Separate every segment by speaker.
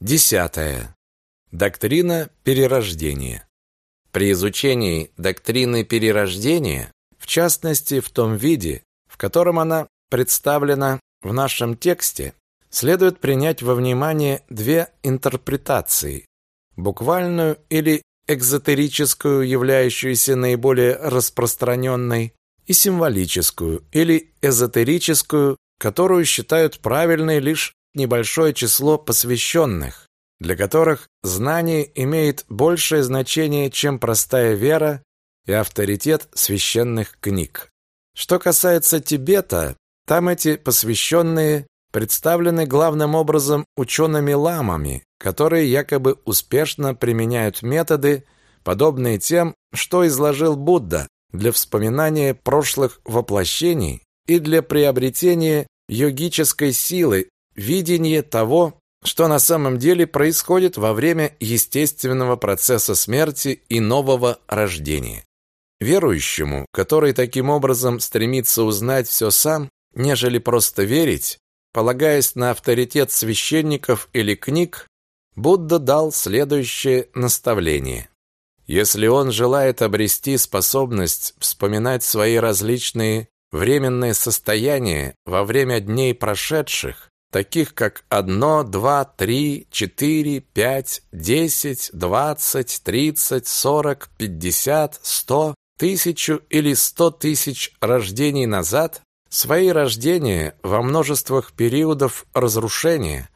Speaker 1: Десятое. Доктрина перерождения. При изучении доктрины перерождения, в частности в том виде, в котором она представлена в нашем тексте, следует принять во внимание две интерпретации: буквальную или экзотерическую, являющуюся наиболее распространенной, и символическую или эзотерическую, которую считают правильной лишь небольшое число посвященных, для которых знание имеет большее значение, чем простая вера и авторитет священных книг. Что касается Тибета, там эти посвященные представлены главным образом учеными-ламами, которые якобы успешно применяют методы, подобные тем, что изложил Будда для вспоминания прошлых воплощений и для приобретения йогической силы видение того, что на самом деле происходит во время естественного процесса смерти и нового рождения. Верующему, который таким образом стремится узнать все сам, нежели просто верить, полагаясь на авторитет священников или книг, Будда дал следующее наставление. Если он желает обрести способность вспоминать свои различные временные состояния во время дней прошедших, таких как одно, два, три, четыре, пять, десять, двадцать, тридцать, сорок, пятьдесят, сто, тысячу или сто тысяч рождений назад, свои рождения во множествах периодов разрушения,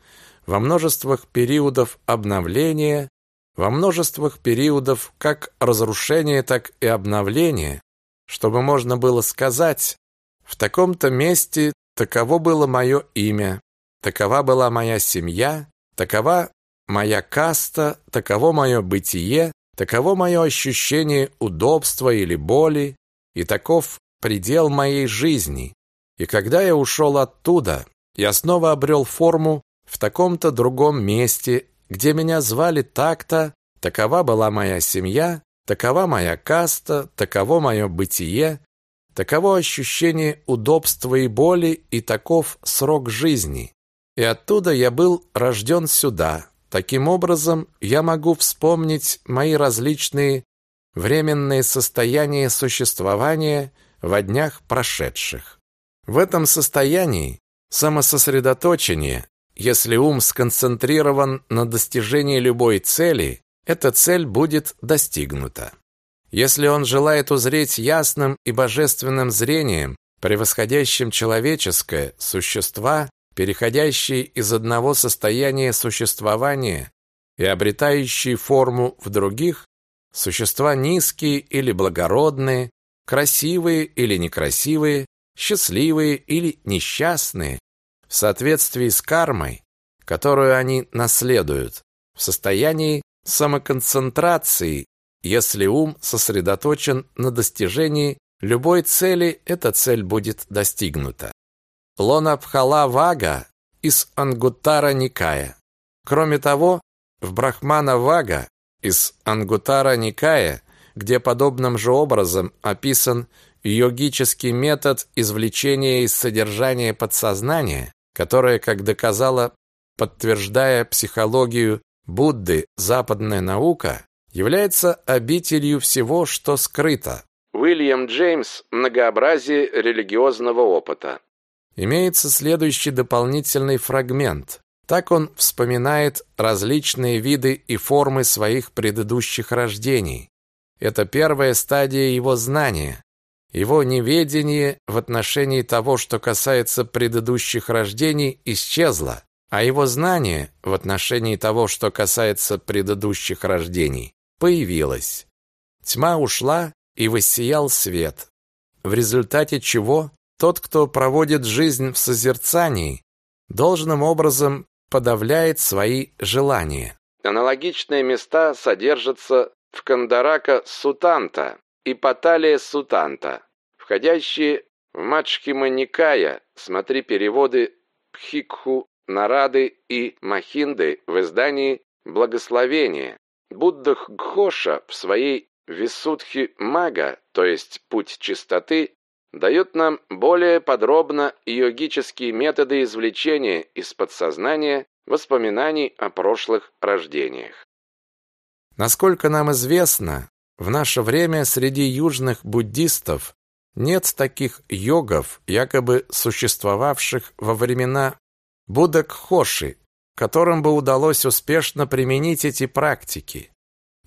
Speaker 1: во множествах периодов обновления, во множествах периодов как разрушения, так и обновления, чтобы можно было сказать, в таком-то месте таково было мое имя, Такова была моя семья, такова моя каста, таково мое бытие, таково мое ощущение удобства или боли, и таков предел моей жизни. И когда я ушел оттуда, я снова обрел форму в таком-то другом месте, где меня звали так-то, такова была моя семья, такова моя каста, таково мое бытие, таково ощущение удобства и боли, и таков срок жизни. И оттуда я был рожден сюда. Таким образом, я могу вспомнить мои различные временные состояния существования во днях прошедших. В этом состоянии самососредоточение, если ум сконцентрирован на достижении любой цели, эта цель будет достигнута. Если он желает узреть ясным и божественным зрением, превосходящим человеческое, существа, переходящие из одного состояния существования и обретающие форму в других, существа низкие или благородные, красивые или некрасивые, счастливые или несчастные, в соответствии с кармой, которую они наследуют, в состоянии самоконцентрации, если ум сосредоточен на достижении любой цели, эта цель будет достигнута. Лонабхала Вага из Ангутара Никая. Кроме того, в Брахмана Вага из Ангутара Никая, где подобным же образом описан йогический метод извлечения из содержания подсознания, которое, как доказала, подтверждая психологию Будды, западная наука, является обителью всего, что скрыто. Уильям Джеймс «Многообразие религиозного опыта» имеется следующий дополнительный фрагмент. Так он вспоминает различные виды и формы своих предыдущих рождений. Это первая стадия его знания. Его неведение в отношении того, что касается предыдущих рождений, исчезло, а его знание в отношении того, что касается предыдущих рождений, появилось. Тьма ушла, и воссиял свет, в результате чего тот, кто проводит жизнь в созерцании, должным образом подавляет свои желания. Аналогичные места содержатся в Кандарака Сутанта и Паталия Сутанта, входящие в Мачхима Никая, смотри переводы Пхикху Нарады и Махинды в издании «Благословение». Будда Гхоша в своей Висудхи Мага, то есть «Путь чистоты», дает нам более подробно йогические методы извлечения из подсознания воспоминаний о прошлых рождениях. Насколько нам известно, в наше время среди южных буддистов нет таких йогов, якобы существовавших во времена Буддхоши, которым бы удалось успешно применить эти практики.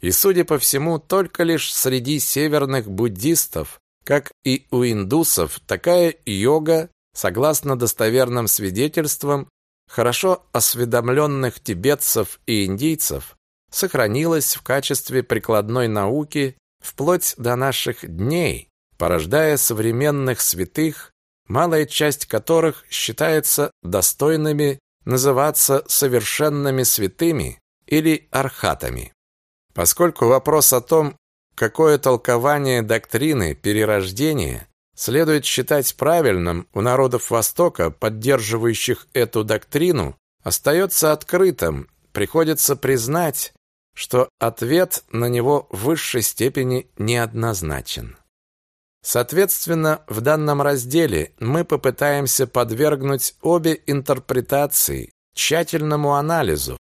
Speaker 1: И, судя по всему, только лишь среди северных буддистов, как и у индусов, такая йога, согласно достоверным свидетельствам хорошо осведомленных тибетцев и индийцев, сохранилась в качестве прикладной науки вплоть до наших дней, порождая современных святых, малая часть которых считается достойными называться совершенными святыми или архатами. Поскольку вопрос о том, какое толкование доктрины перерождения следует считать правильным у народов Востока, поддерживающих эту доктрину, остается открытым, приходится признать, что ответ на него в высшей степени неоднозначен. Соответственно, в данном разделе мы попытаемся подвергнуть обе интерпретации тщательному анализу,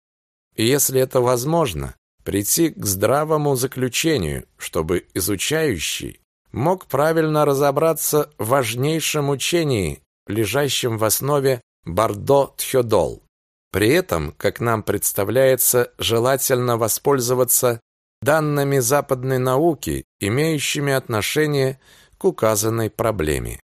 Speaker 1: и если это возможно, прийти к здравому заключению, чтобы изучающий мог правильно разобраться в важнейшем учении, лежащем в основе Бардо-Тхёдол. При этом, как нам представляется, желательно воспользоваться данными западной науки, имеющими отношение к указанной проблеме.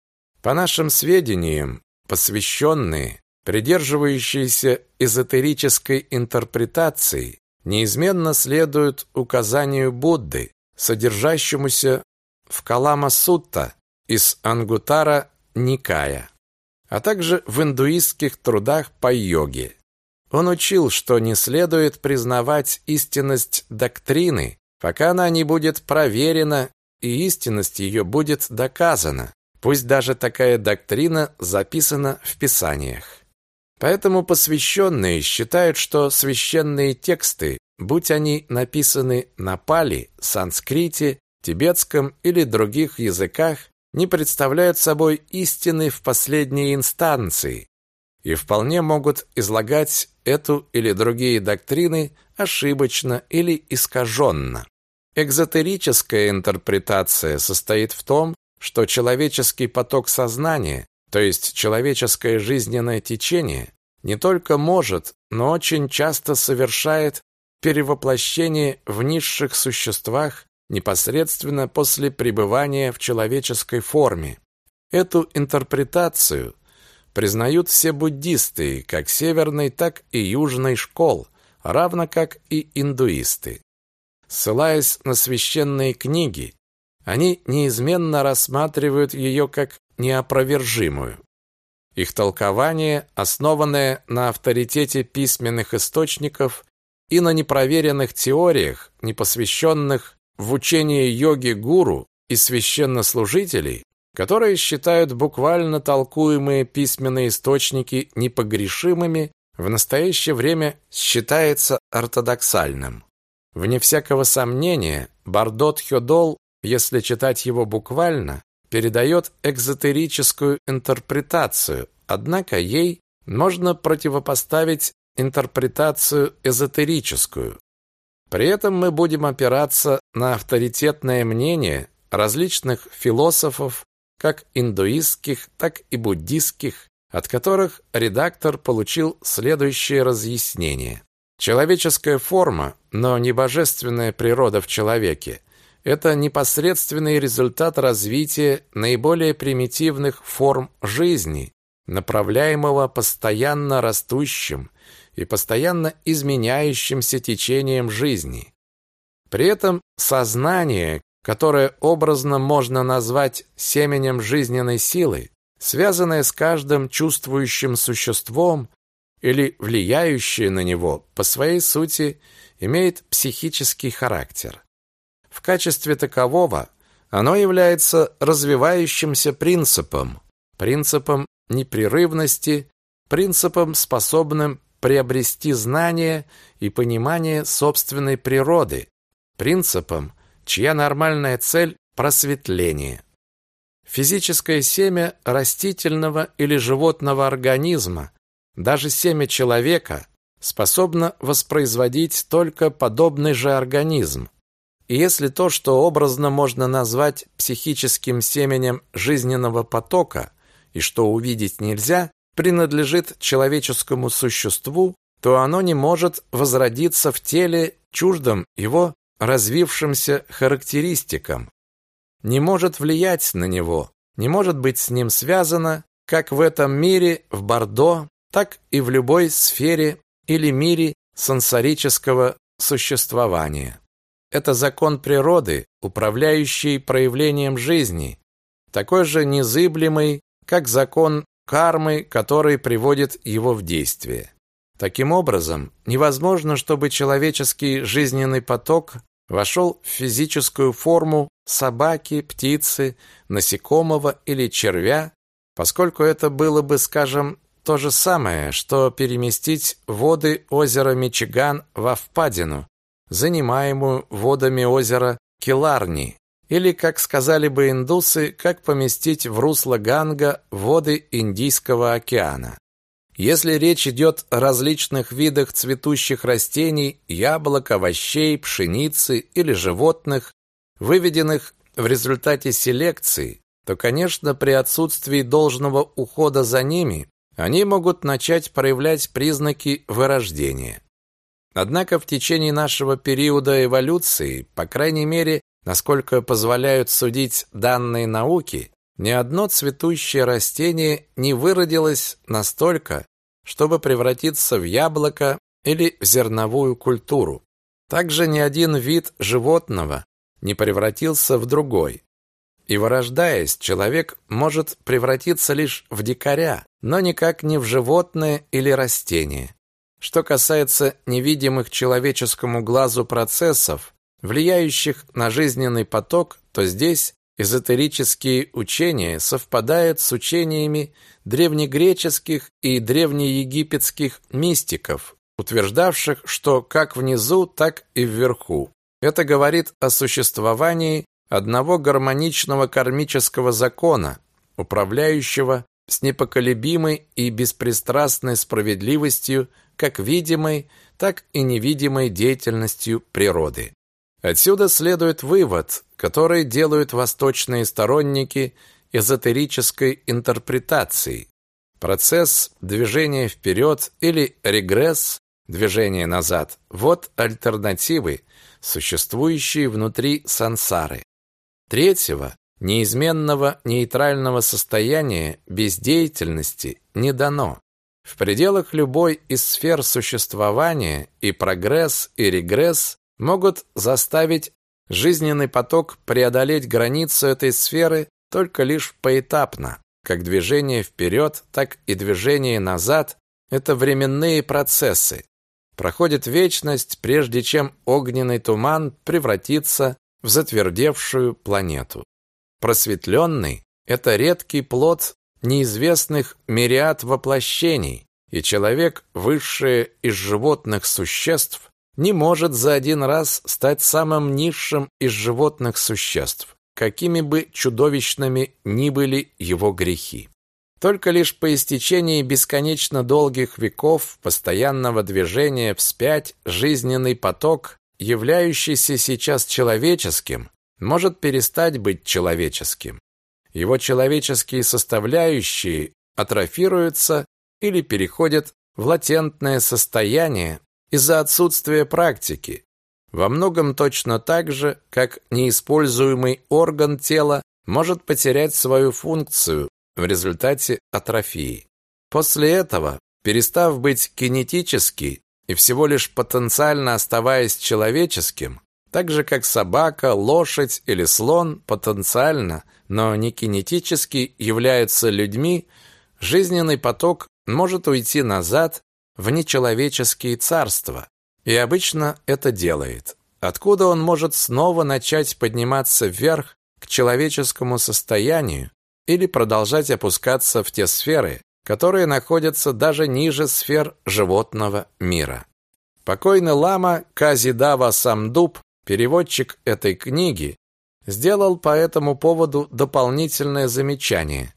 Speaker 1: По нашим сведениям, посвященные, придерживающиеся эзотерической интерпретации, неизменно следуют указанию Будды, содержащемуся в Калама-сутта из Ангутара Никая, а также в индуистских трудах по йоге. Он учил, что не следует признавать истинность доктрины, пока она не будет проверена и истинность ее будет доказана, пусть даже такая доктрина записана в Писаниях. Поэтому посвященные считают, что священные тексты, будь они написаны на пали, санскрите тибетском или других языках не представляют собой истины в последней инстанции и вполне могут излагать эту или другие доктрины ошибочно или искаженно. Экзотерическая интерпретация состоит в том, что человеческий поток сознания, то есть человеческое жизненное течение, не только может, но очень часто совершает перевоплощение в низших существах непосредственно после пребывания в человеческой форме. Эту интерпретацию признают все буддисты, как северной, так и южной школ, равно как и индуисты. Ссылаясь на священные книги, они неизменно рассматривают ее как неопровержимую. Их толкование, основанное на авторитете письменных источников и на непроверенных теориях, не посвященных в учение йоги-гуру и священнослужителей, которые считают буквально толкуемые письменные источники непогрешимыми, в настоящее время считается ортодоксальным. Вне всякого сомнения, Бардот Хёдол, если читать его буквально, передает экзотерическую интерпретацию, однако ей можно противопоставить интерпретацию эзотерическую, при этом мы будем опираться на авторитетное мнение различных философов, как индуистских, так и буддистских, от которых редактор получил следующее разъяснение. Человеческая форма, но не божественная природа в человеке – это непосредственный результат развития наиболее примитивных форм жизни, направляемого постоянно растущим и постоянно изменяющимся течением жизни. При этом сознание, которое образно можно назвать семенем жизненной силы, связанное с каждым чувствующим существом или влияющее на него, по своей сути имеет психический характер. В качестве такового оно является развивающимся принципом, принципом непрерывности, принципом, способным приобрести знание и понимание собственной природы, принципом, чья нормальная цель – просветление. Физическое семя растительного или животного организма, даже семя человека, способна воспроизводить только подобный же организм. И если то, что образно можно назвать психическим семенем жизненного потока, и что увидеть нельзя, принадлежит человеческому существу, то оно не может возродиться в теле чуждом его развившимся характеристикам, не может влиять на него, не может быть с ним связано, как в этом мире в Бордо, так и в любой сфере или мире сенсорического существования. Это закон природы, управляющий проявлением жизни, такой же незыблемый, как закон кармы, который приводит его в действие. Таким образом, невозможно, чтобы человеческий жизненный поток вошел в физическую форму собаки, птицы, насекомого или червя, поскольку это было бы, скажем, то же самое, что переместить воды озера Мичиган во впадину, занимаемую водами озера Киларни, или, как сказали бы индусы, как поместить в русло Ганга воды Индийского океана. Если речь идет о различных видах цветущих растений, яблок, овощей, пшеницы или животных, выведенных в результате селекции, то, конечно, при отсутствии должного ухода за ними, они могут начать проявлять признаки вырождения. Однако в течение нашего периода эволюции, по крайней мере, насколько позволяют судить данные науки, ни одно цветущее растение не выродилось настолько, чтобы превратиться в яблоко или в зерновую культуру. Также ни один вид животного не превратился в другой. И вырождаясь, человек может превратиться лишь в дикаря, но никак не в животное или растение. Что касается невидимых человеческому глазу процессов, влияющих на жизненный поток, то здесь эзотерические учения совпадают с учениями древнегреческих и древнеегипетских мистиков, утверждавших, что как внизу, так и вверху. Это говорит о существовании одного гармоничного кармического закона, управляющего с непоколебимой и беспристрастной справедливостью как видимой, так и невидимой деятельностью природы. Отсюда следует вывод, который делают восточные сторонники эзотерической интерпретации. Процесс движения вперед или регресс, движение назад – вот альтернативы, существующие внутри сансары. Третьего, неизменного нейтрального состояния бездеятельности не дано. В пределах любой из сфер существования и прогресс, и регресс могут заставить жизненный поток преодолеть границу этой сферы только лишь поэтапно. Как движение вперед, так и движение назад – это временные процессы. Проходит вечность, прежде чем огненный туман превратится в затвердевшую планету. Просветленный – это редкий плод неизвестных мириад воплощений, и человек, высшее из животных существ, не может за один раз стать самым низшим из животных существ, какими бы чудовищными ни были его грехи. Только лишь по истечении бесконечно долгих веков постоянного движения вспять жизненный поток, являющийся сейчас человеческим, может перестать быть человеческим. Его человеческие составляющие атрофируются или переходят в латентное состояние из-за отсутствия практики. Во многом точно так же, как неиспользуемый орган тела может потерять свою функцию в результате атрофии. После этого, перестав быть кинетически и всего лишь потенциально оставаясь человеческим, так же как собака, лошадь или слон потенциально, но не кинетически являются людьми, жизненный поток может уйти назад в нечеловеческие царства. И обычно это делает. Откуда он может снова начать подниматься вверх к человеческому состоянию или продолжать опускаться в те сферы, которые находятся даже ниже сфер животного мира. Покойный лама Казидава Самдуб, переводчик этой книги, сделал по этому поводу дополнительное замечание.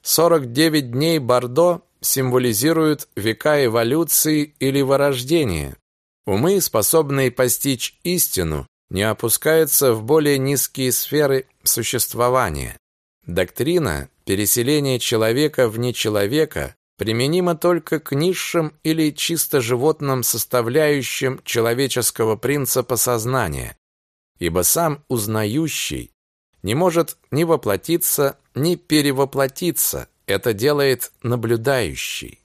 Speaker 1: 49 дней Бордо символизируют века эволюции или вырождения. Умы, способные постичь истину, не опускаются в более низкие сферы существования. Доктрина переселения человека в нечеловека применима только к низшим или чисто животным составляющим человеческого принципа сознания, ибо сам узнающий не может ни воплотиться, ни перевоплотиться, это делает наблюдающий.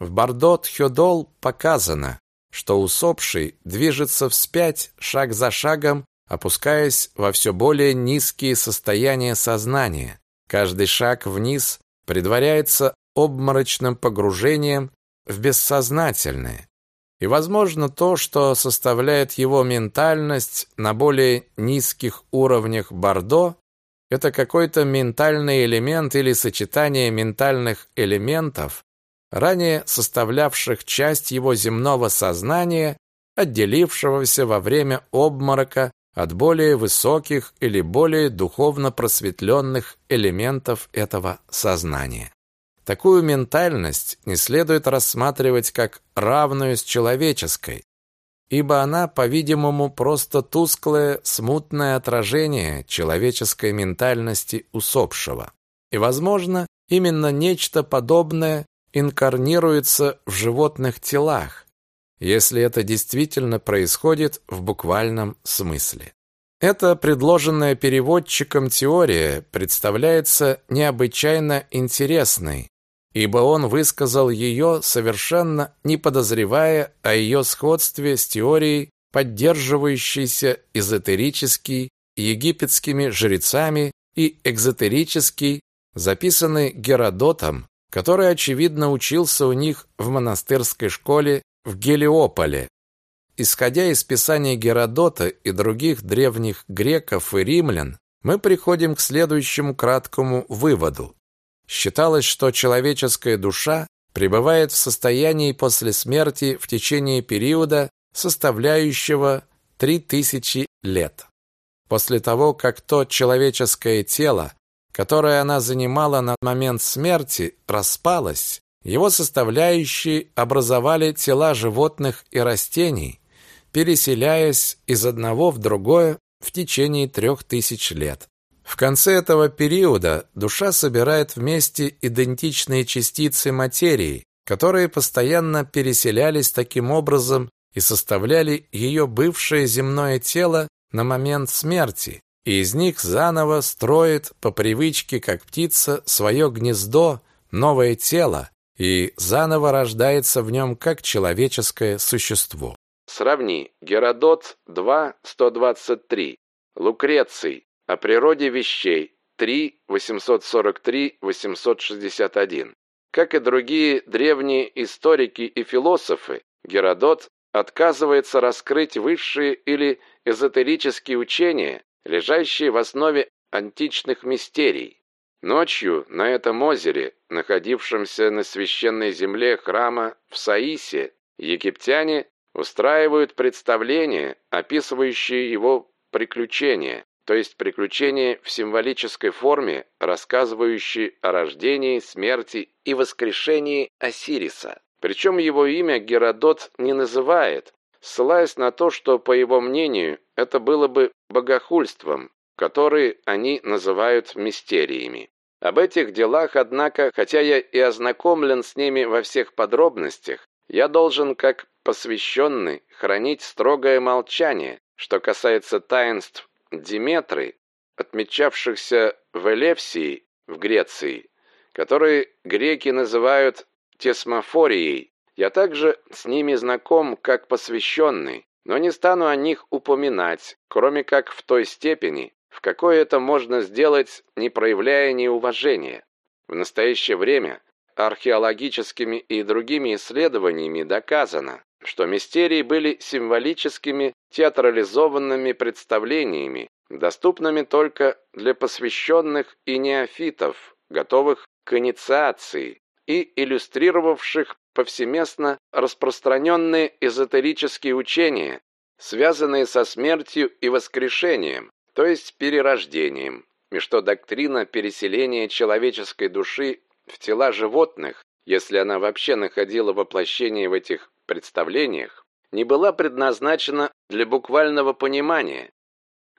Speaker 1: В Бардот-Хёдол показано, что усопший движется вспять шаг за шагом, опускаясь во все более низкие состояния сознания. Каждый шаг вниз предваряется обморочным погружением в бессознательное. И, возможно, то, что составляет его ментальность на более низких уровнях Бордо, это какой-то ментальный элемент или сочетание ментальных элементов, ранее составлявших часть его земного сознания, отделившегося во время обморока от более высоких или более духовно просветленных элементов этого сознания. Такую ментальность не следует рассматривать как равную с человеческой, ибо она, по-видимому, просто тусклое, смутное отражение человеческой ментальности усопшего. И, возможно, именно нечто подобное инкарнируется в животных телах, если это действительно происходит в буквальном смысле. Эта предложенная переводчиком теория представляется необычайно интересной, ибо он высказал ее, совершенно не подозревая о ее сходстве с теорией, поддерживающейся эзотерически египетскими жрецами и экзотерически записанной Геродотом, который, очевидно, учился у них в монастырской школе в Гелиополе, Исходя из писаний Геродота и других древних греков и римлян, мы приходим к следующему краткому выводу. Считалось, что человеческая душа пребывает в состоянии после смерти в течение периода, составляющего 3000 лет. После того, как то человеческое тело, которое она занимала на момент смерти, распалось, его составляющие образовали тела животных и растений, переселяясь из одного в другое в течение трех тысяч лет. В конце этого периода душа собирает вместе идентичные частицы материи, которые постоянно переселялись таким образом и составляли ее бывшее земное тело на момент смерти, и из них заново строит по привычке, как птица, свое гнездо, новое тело, и заново рождается в нем как человеческое существо.
Speaker 2: Сравни Геродот 2.123, Лукреций о природе вещей 3.843-861. Как и другие древние историки и философы, Геродот отказывается раскрыть высшие или эзотерические учения, лежащие в основе античных мистерий. Ночью на этом озере, находившемся на священной земле храма в Саисе, египтяне устраивают представления, описывающие его приключения, то есть приключения в символической форме, рассказывающие о рождении, смерти и воскрешении Осириса. Причем его имя Геродот не называет, ссылаясь на то, что, по его мнению, это было бы богохульством, которые они называют мистериями. Об этих делах, однако, хотя я и ознакомлен с ними во всех подробностях, я должен, как посвященный, хранить строгое молчание, что касается таинств Диметры, отмечавшихся в Элевсии в Греции, которые греки называют тесмофорией. Я также с ними знаком как посвященный, но не стану о них упоминать, кроме как в той степени, в какой это можно сделать, не проявляя неуважения. В настоящее время археологическими и другими исследованиями доказано, что мистерии были символическими театрализованными представлениями, доступными только для посвященных и неофитов, готовых к инициации и иллюстрировавших повсеместно распространенные эзотерические учения, связанные со смертью и воскрешением, то есть перерождением, и что доктрина переселения человеческой души в тела животных если она вообще находила воплощение в этих представлениях, не была предназначена для буквального понимания,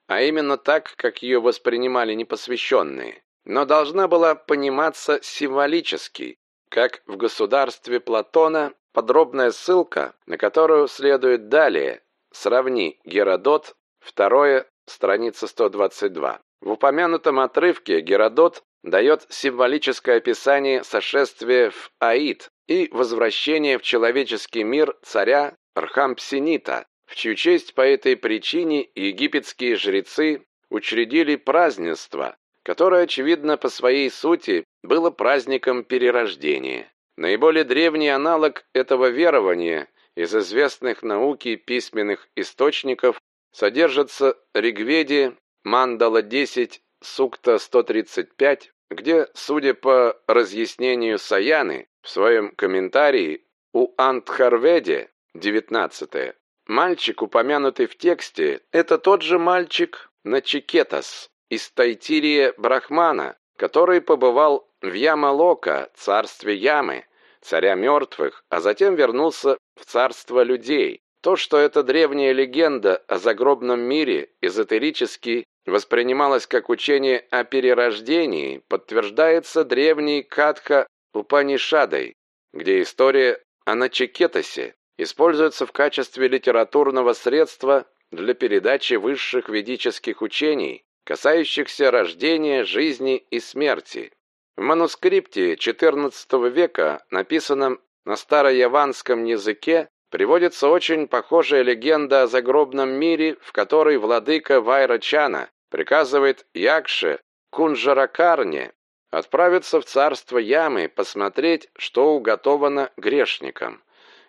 Speaker 2: а именно так, как ее воспринимали непосвященные, но должна была пониматься символически, как в государстве Платона, подробная ссылка, на которую следует далее, сравни Геродот, второе, страница 122. В упомянутом отрывке Геродот дает символическое описание сошествия в Аид и возвращения в человеческий мир царя Рампсинита, в чью честь по этой причине египетские жрецы учредили празднество, которое, очевидно, по своей сути было праздником перерождения. Наиболее древний аналог этого верования из известных науки письменных источников содержится в Ригведе Мандала 10 Сукта 135, где, судя по разъяснению Саяны в своем комментарии у Антхарведе 19 мальчик, упомянутый в тексте, это тот же мальчик Начикетас из Тайтирия Брахмана, который побывал в Ямалока, царстве Ямы, царя мертвых, а затем вернулся в царство людей. То, что эта древняя легенда о загробном мире эзотерически воспринималась как учение о перерождении, подтверждается древней Катха Упанишадой, где история о Начикетасе используется в качестве литературного средства для передачи высших ведических учений, касающихся рождения, жизни и смерти. В манускрипте XIV века, написанном на старояванском языке, приводится очень похожая легенда о загробном мире, в которой владыка Вайрачана приказывает Якше Кунжаракарне отправиться в царство Ямы посмотреть, что уготовано грешникам.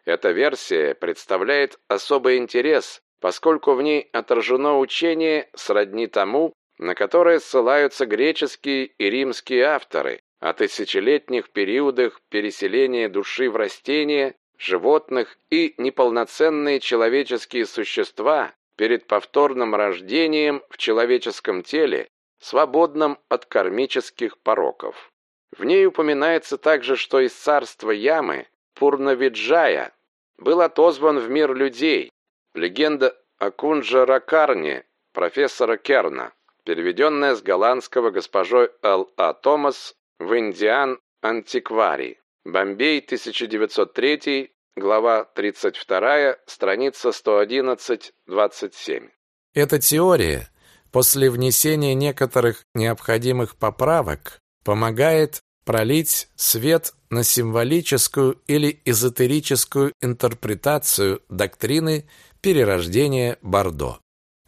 Speaker 2: Эта версия представляет особый интерес, поскольку в ней отражено учение сродни тому, на которое ссылаются греческие и римские авторы о тысячелетних периодах переселения души в растения, животных и неполноценные человеческие существа перед повторным рождением в человеческом теле, свободном от кармических пороков. В ней упоминается также, что из царства Ямы Пурнавиджая был отозван в мир людей. Легенда о Кунджа Ракарне профессора Керна переведенная с голландского госпожой Л. А. Томас в Индиан Антикварий. Бомбей, 1903, глава 32, страница 111-27.
Speaker 1: Эта теория, после внесения некоторых необходимых поправок, помогает пролить свет на символическую или эзотерическую интерпретацию доктрины перерождения Бордо.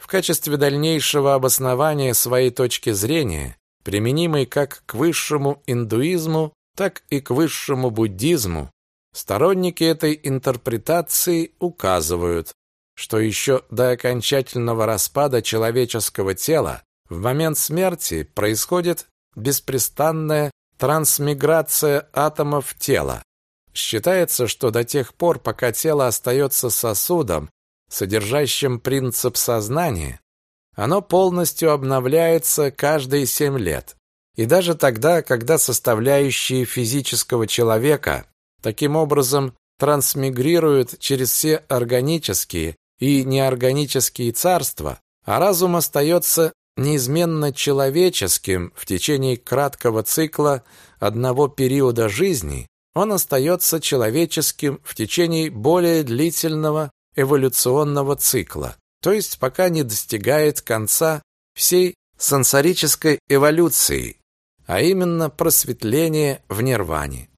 Speaker 1: В качестве дальнейшего обоснования своей точки зрения, применимой как к высшему индуизму, так и к высшему буддизму, сторонники этой интерпретации указывают, что еще до окончательного распада человеческого тела в момент смерти происходит беспрестанная трансмиграция атомов тела. Считается, что до тех пор, пока тело остается сосудом, содержащим принцип сознания, оно полностью обновляется каждые семь лет. И даже тогда, когда составляющие физического человека таким образом трансмигрируют через все органические и неорганические царства, а разум остается неизменно человеческим в течение краткого цикла одного периода жизни, он остается человеческим в течение более длительного эволюционного цикла, то есть пока не достигает конца всей сенсорической эволюции, а именно просветление в нирване.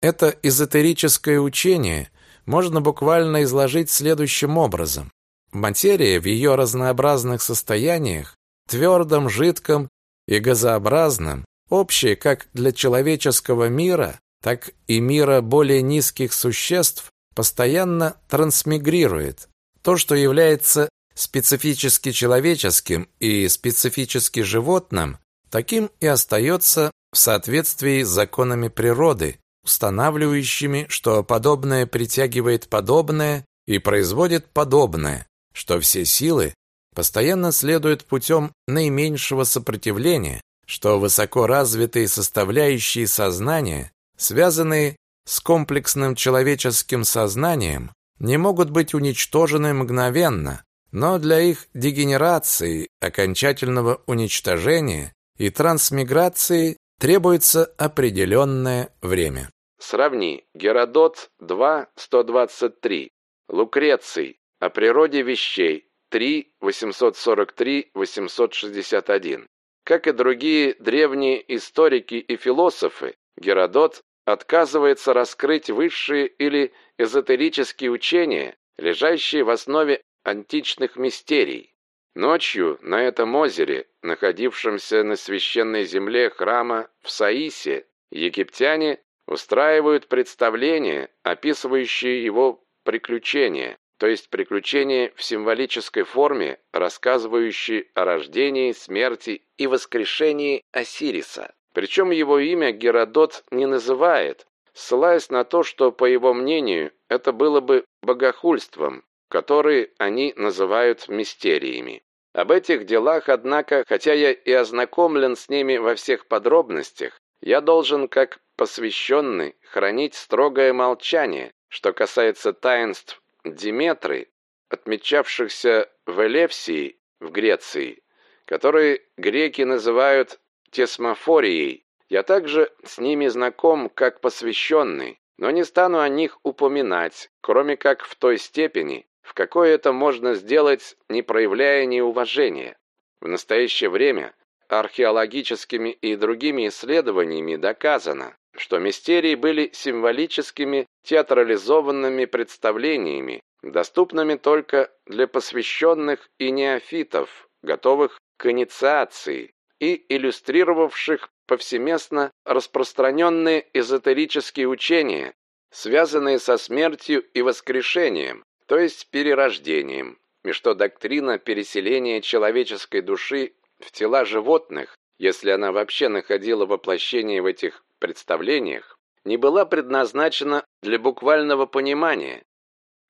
Speaker 1: Это эзотерическое учение можно буквально изложить следующим образом. Материя в ее разнообразных состояниях, твердом, жидком и газообразном, общая как для человеческого мира, так и мира более низких существ, постоянно трансмигрирует. То, что является специфически человеческим и специфически животным, таким и остается в соответствии с законами природы, устанавливающими, что подобное притягивает подобное и производит подобное, что все силы постоянно следуют путем наименьшего сопротивления, что высоко развитые составляющие сознания, связанные с комплексным человеческим сознанием не могут быть уничтожены мгновенно, но для их дегенерации, окончательного уничтожения и трансмиграции требуется определенное время.
Speaker 2: Сравни Геродот 2.123, Лукреций о природе вещей 3.843-861. Как и другие древние историки и философы, Геродот отказывается раскрыть высшие или эзотерические учения, лежащие в основе античных мистерий. Ночью на этом озере, находившемся на священной земле храма в Саисе, египтяне устраивают представления, описывающие его приключения, то есть приключения в символической форме, рассказывающие о рождении, смерти и воскрешении Осириса. Причем его имя Геродот не называет, ссылаясь на то, что, по его мнению, это было бы богохульством, которые они называют мистериями. Об этих делах, однако, хотя я и ознакомлен с ними во всех подробностях, я должен, как посвященный, хранить строгое молчание, что касается таинств Диметры, отмечавшихся в Элевсии в Греции, которые греки называют тесмофорией. Я также с ними знаком как посвященный, но не стану о них упоминать, кроме как в той степени, в какой это можно сделать, не проявляя неуважения. В настоящее время археологическими и другими исследованиями доказано, что мистерии были символическими театрализованными представлениями, доступными только для посвященных и неофитов, готовых к инициации, и иллюстрировавших повсеместно распространенные эзотерические учения, связанные со смертью и воскрешением, то есть перерождением, и что доктрина переселения человеческой души в тела животных, если она вообще находила воплощение в этих представлениях, не была предназначена для буквального понимания,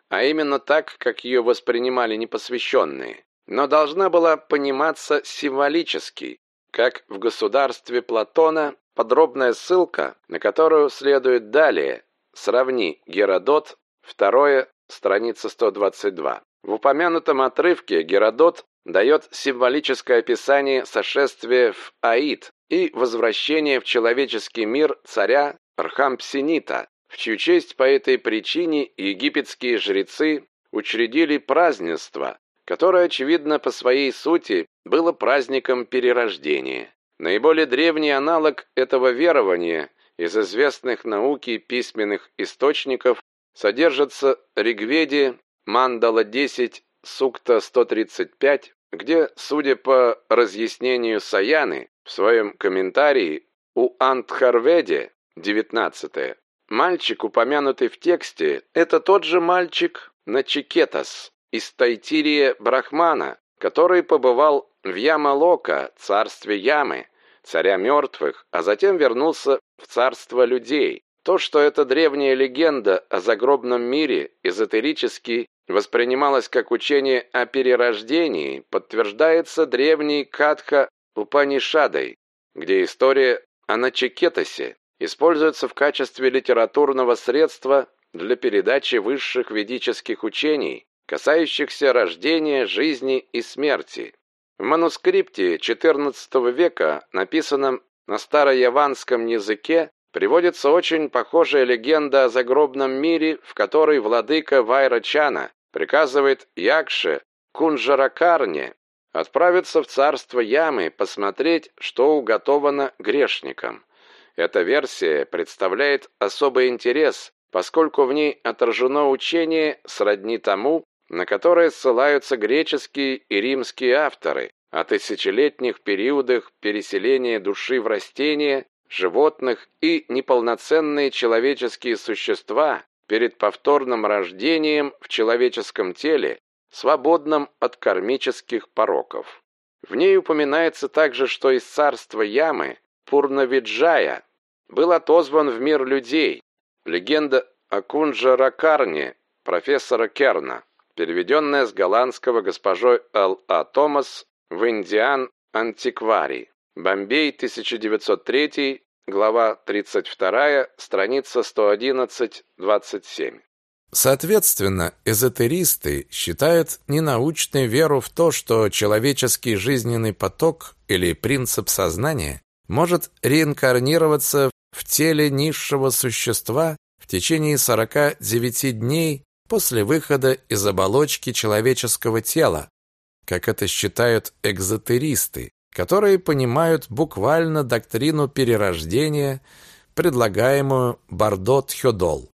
Speaker 2: а именно так, как ее воспринимали непосвященные, но должна была пониматься символически, как в государстве Платона, подробная ссылка, на которую следует далее. Сравни Геродот, второе, страница 122. В упомянутом отрывке Геродот дает символическое описание сошествия в Аид и возвращения в человеческий мир царя Рхампсинита, в чью честь по этой причине египетские жрецы учредили празднество, которое, очевидно, по своей сути было праздником перерождения. Наиболее древний аналог этого верования из известных науки письменных источников содержится в Ригведе Мандала 10, Сукта 135, где, судя по разъяснению Саяны в своем комментарии у Антхарведе 19 мальчик, упомянутый в тексте, это тот же мальчик Начикетас, из Тайтирия Брахмана, который побывал в Ямалока, царстве Ямы, царя мертвых, а затем вернулся в царство людей. То, что эта древняя легенда о загробном мире эзотерически воспринималась как учение о перерождении, подтверждается древней Катха Упанишадой, где история о Начикетасе используется в качестве литературного средства для передачи высших ведических учений, касающихся рождения, жизни и смерти. В манускрипте XIV века, написанном на старояванском языке, приводится очень похожая легенда о загробном мире, в которой владыка Вайрачана приказывает Якше Кунжаракарне отправиться в царство Ямы посмотреть, что уготовано грешникам. Эта версия представляет особый интерес, поскольку в ней отражено учение сродни тому, на которое ссылаются греческие и римские авторы о тысячелетних периодах переселения души в растения, животных и неполноценные человеческие существа перед повторным рождением в человеческом теле, свободном от кармических пороков. В ней упоминается также, что из царства Ямы Пурнавиджая был отозван в мир людей. Легенда о Кунджа Ракарне профессора Керна переведенная с голландского госпожой Л. А. Томас в Индиан Антикварий. Бомбей, 1903, глава 32, страница 111-27.
Speaker 1: Соответственно, эзотеристы считают ненаучной веру в то, что человеческий жизненный поток или принцип сознания может реинкарнироваться в теле низшего существа в течение 49 дней после выхода из оболочки человеческого тела, как это считают экзотеристы, которые понимают буквально доктрину перерождения, предлагаемую Бардот Хёдол.